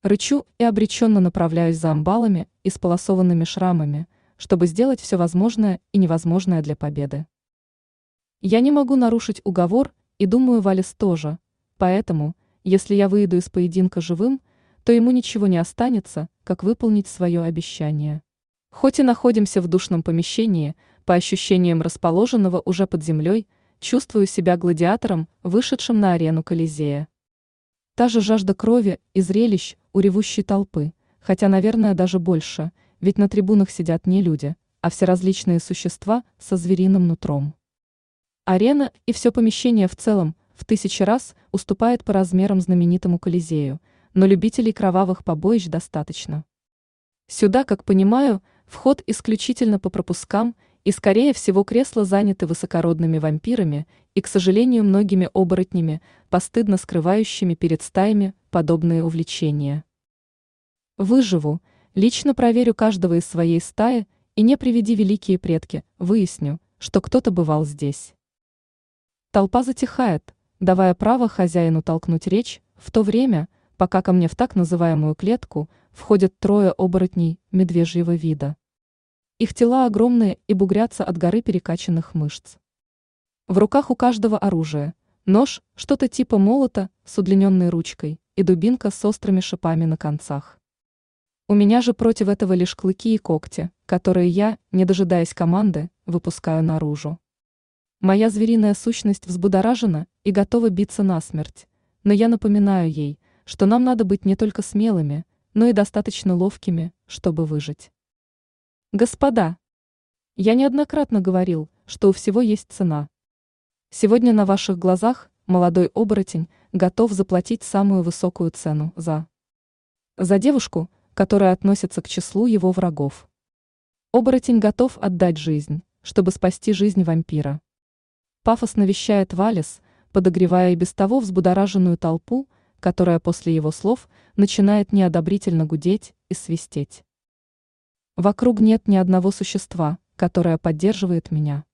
A: Рычу и обреченно направляюсь за амбалами и сполосованными шрамами, чтобы сделать все возможное и невозможное для победы. Я не могу нарушить уговор, и думаю, Валис тоже – Поэтому, если я выйду из поединка живым, то ему ничего не останется, как выполнить свое обещание. Хоть и находимся в душном помещении, по ощущениям расположенного уже под землей, чувствую себя гладиатором, вышедшим на арену Колизея. Та же жажда крови и зрелищ у ревущей толпы, хотя, наверное, даже больше, ведь на трибунах сидят не люди, а все различные существа со звериным нутром. Арена и все помещение в целом в тысячи раз уступает по размерам знаменитому Колизею, но любителей кровавых побоищ достаточно. Сюда, как понимаю, вход исключительно по пропускам, и, скорее всего, кресла заняты высокородными вампирами и, к сожалению, многими оборотнями, постыдно скрывающими перед стаями подобные увлечения. Выживу, лично проверю каждого из своей стаи и не приведи великие предки, выясню, что кто-то бывал здесь. Толпа затихает, давая право хозяину толкнуть речь, в то время, пока ко мне в так называемую клетку входят трое оборотней медвежьего вида. Их тела огромные и бугрятся от горы перекачанных мышц. В руках у каждого оружие, нож, что-то типа молота с удлиненной ручкой и дубинка с острыми шипами на концах. У меня же против этого лишь клыки и когти, которые я, не дожидаясь команды, выпускаю наружу. Моя звериная сущность взбудоражена и готова биться насмерть, но я напоминаю ей, что нам надо быть не только смелыми, но и достаточно ловкими, чтобы выжить. Господа, я неоднократно говорил, что у всего есть цена. Сегодня на ваших глазах молодой оборотень готов заплатить самую высокую цену за... За девушку, которая относится к числу его врагов. Оборотень готов отдать жизнь, чтобы спасти жизнь вампира. Пафосно вещает Валис, подогревая и без того взбудораженную толпу, которая после его слов начинает неодобрительно гудеть и свистеть. Вокруг нет ни одного существа, которое поддерживает меня.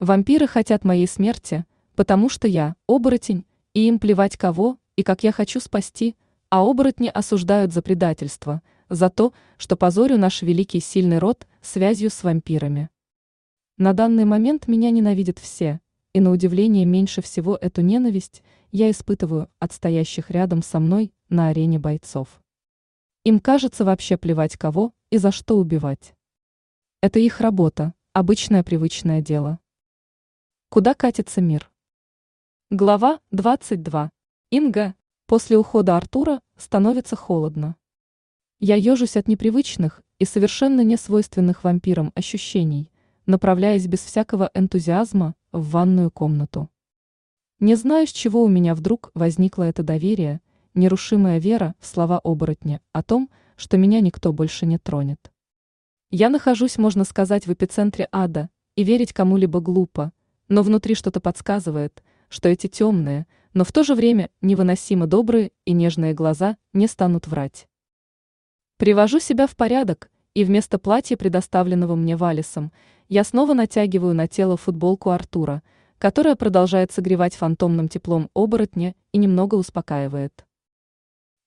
A: Вампиры хотят моей смерти, потому что я оборотень, и им плевать кого и как я хочу спасти, а оборотни осуждают за предательство, за то, что позорю наш великий сильный род связью с вампирами. На данный момент меня ненавидят все, и на удивление меньше всего эту ненависть я испытываю от стоящих рядом со мной на арене бойцов. Им кажется вообще плевать кого и за что убивать. Это их работа, обычное привычное дело. Куда катится мир? Глава 22. Инга. После ухода Артура становится холодно. Я ежусь от непривычных и совершенно несвойственных вампирам ощущений, направляясь без всякого энтузиазма в ванную комнату. Не знаю, с чего у меня вдруг возникло это доверие, нерушимая вера в слова оборотня о том, что меня никто больше не тронет. Я нахожусь, можно сказать, в эпицентре ада, и верить кому-либо глупо, но внутри что-то подсказывает, что эти темные, но в то же время невыносимо добрые и нежные глаза не станут врать. Привожу себя в порядок, и вместо платья, предоставленного мне Валисом, я снова натягиваю на тело футболку Артура, которая продолжает согревать фантомным теплом оборотня и немного успокаивает.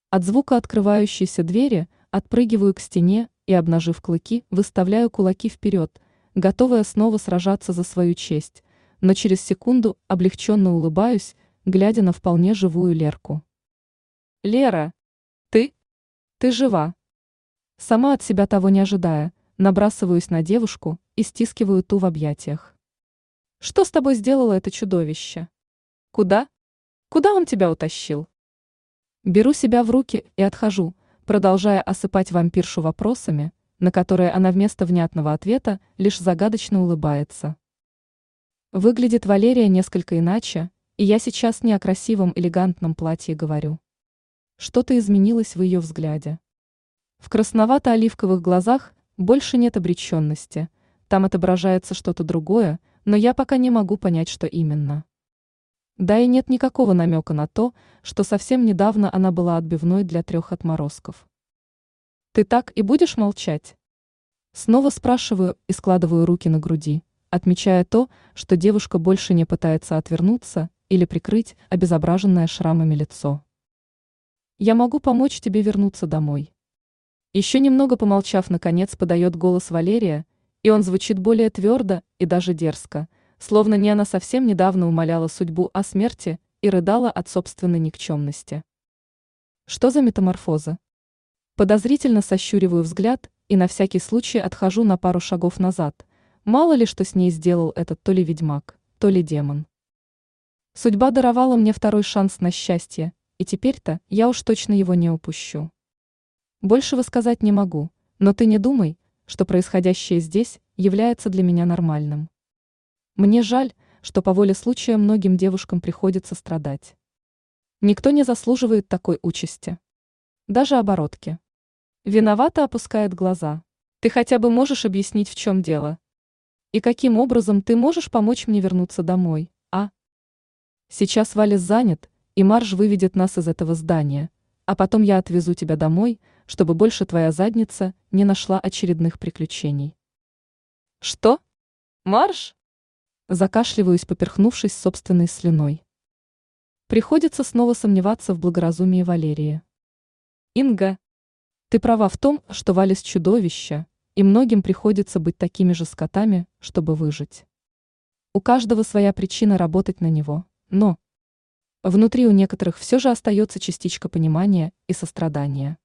A: От звука открывающейся двери отпрыгиваю к стене и, обнажив клыки, выставляю кулаки вперед, готовая снова сражаться за свою честь, но через секунду облегченно улыбаюсь, глядя на вполне живую Лерку. «Лера, ты? Ты жива?» Сама от себя того не ожидая, набрасываюсь на девушку и стискиваю ту в объятиях. «Что с тобой сделало это чудовище? Куда? Куда он тебя утащил?» Беру себя в руки и отхожу, продолжая осыпать вампиршу вопросами, на которые она вместо внятного ответа лишь загадочно улыбается. Выглядит Валерия несколько иначе, и я сейчас не о красивом элегантном платье говорю. Что-то изменилось в ее взгляде. В красновато-оливковых глазах больше нет обреченности, там отображается что-то другое, но я пока не могу понять, что именно. Да и нет никакого намека на то, что совсем недавно она была отбивной для трех отморозков. «Ты так и будешь молчать?» Снова спрашиваю и складываю руки на груди, отмечая то, что девушка больше не пытается отвернуться или прикрыть обезображенное шрамами лицо. «Я могу помочь тебе вернуться домой». Еще немного помолчав, наконец подает голос Валерия, и он звучит более твердо и даже дерзко, словно не она совсем недавно умоляла судьбу о смерти и рыдала от собственной никчемности. Что за метаморфоза? Подозрительно сощуриваю взгляд и на всякий случай отхожу на пару шагов назад. Мало ли что с ней сделал этот то ли ведьмак, то ли демон. Судьба даровала мне второй шанс на счастье, и теперь-то я уж точно его не упущу. Большего сказать не могу, но ты не думай, что происходящее здесь является для меня нормальным. Мне жаль, что по воле случая многим девушкам приходится страдать. Никто не заслуживает такой участи. Даже оборотки. Виновато опускает глаза. Ты хотя бы можешь объяснить, в чем дело? И каким образом ты можешь помочь мне вернуться домой, а? Сейчас Валис занят, и Марш выведет нас из этого здания, а потом я отвезу тебя домой, чтобы больше твоя задница не нашла очередных приключений. Что? Марш? Закашливаюсь, поперхнувшись собственной слюной. Приходится снова сомневаться в благоразумии Валерии. Инга, ты права в том, что Валис чудовище, и многим приходится быть такими же скотами, чтобы выжить. У каждого своя причина работать на него, но внутри у некоторых все же остается частичка понимания и сострадания.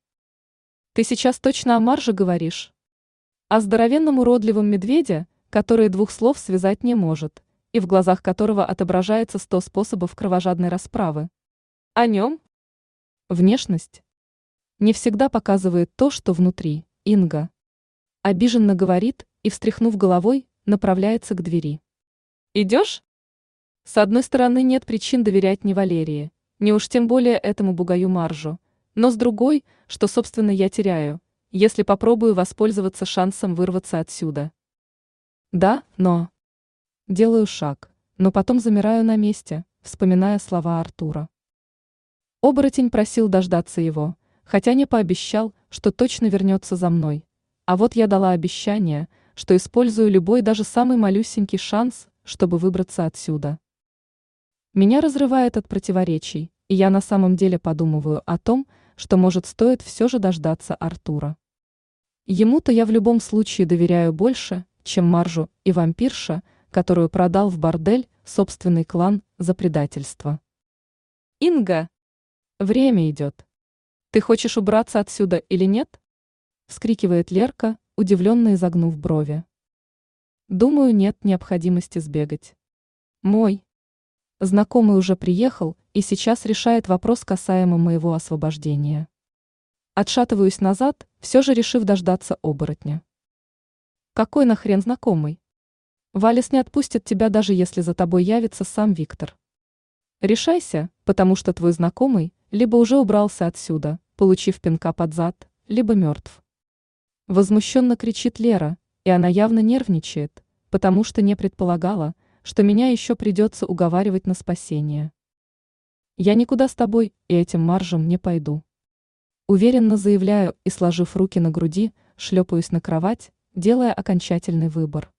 A: Ты сейчас точно о марже говоришь? О здоровенном уродливом медведе, который двух слов связать не может, и в глазах которого отображается сто способов кровожадной расправы. О нем? Внешность не всегда показывает то, что внутри, Инга. Обиженно говорит и, встряхнув головой, направляется к двери. Идешь? С одной стороны, нет причин доверять ни Валерии, ни уж тем более этому бугаю Маржу, но с другой, что, собственно, я теряю, если попробую воспользоваться шансом вырваться отсюда. Да, но... Делаю шаг, но потом замираю на месте, вспоминая слова Артура. Оборотень просил дождаться его, хотя не пообещал, что точно вернется за мной. А вот я дала обещание, что использую любой даже самый малюсенький шанс, чтобы выбраться отсюда. Меня разрывает от противоречий, и я на самом деле подумываю о том, что, может, стоит все же дождаться Артура. Ему-то я в любом случае доверяю больше, чем Маржу и вампирша, которую продал в бордель собственный клан за предательство. «Инга! Время идет. Ты хочешь убраться отсюда или нет?» Вскрикивает Лерка, удивленно изогнув брови. «Думаю, нет необходимости сбегать. Мой, Знакомый уже приехал и сейчас решает вопрос касаемо моего освобождения. Отшатываюсь назад, все же решив дождаться оборотня. Какой нахрен знакомый? Валис не отпустит тебя, даже если за тобой явится сам Виктор. Решайся, потому что твой знакомый либо уже убрался отсюда, получив пинка под зад, либо мертв. Возмущенно кричит Лера, и она явно нервничает, потому что не предполагала, что меня еще придется уговаривать на спасение. Я никуда с тобой и этим маржем не пойду. Уверенно заявляю и, сложив руки на груди, шлепаюсь на кровать, делая окончательный выбор.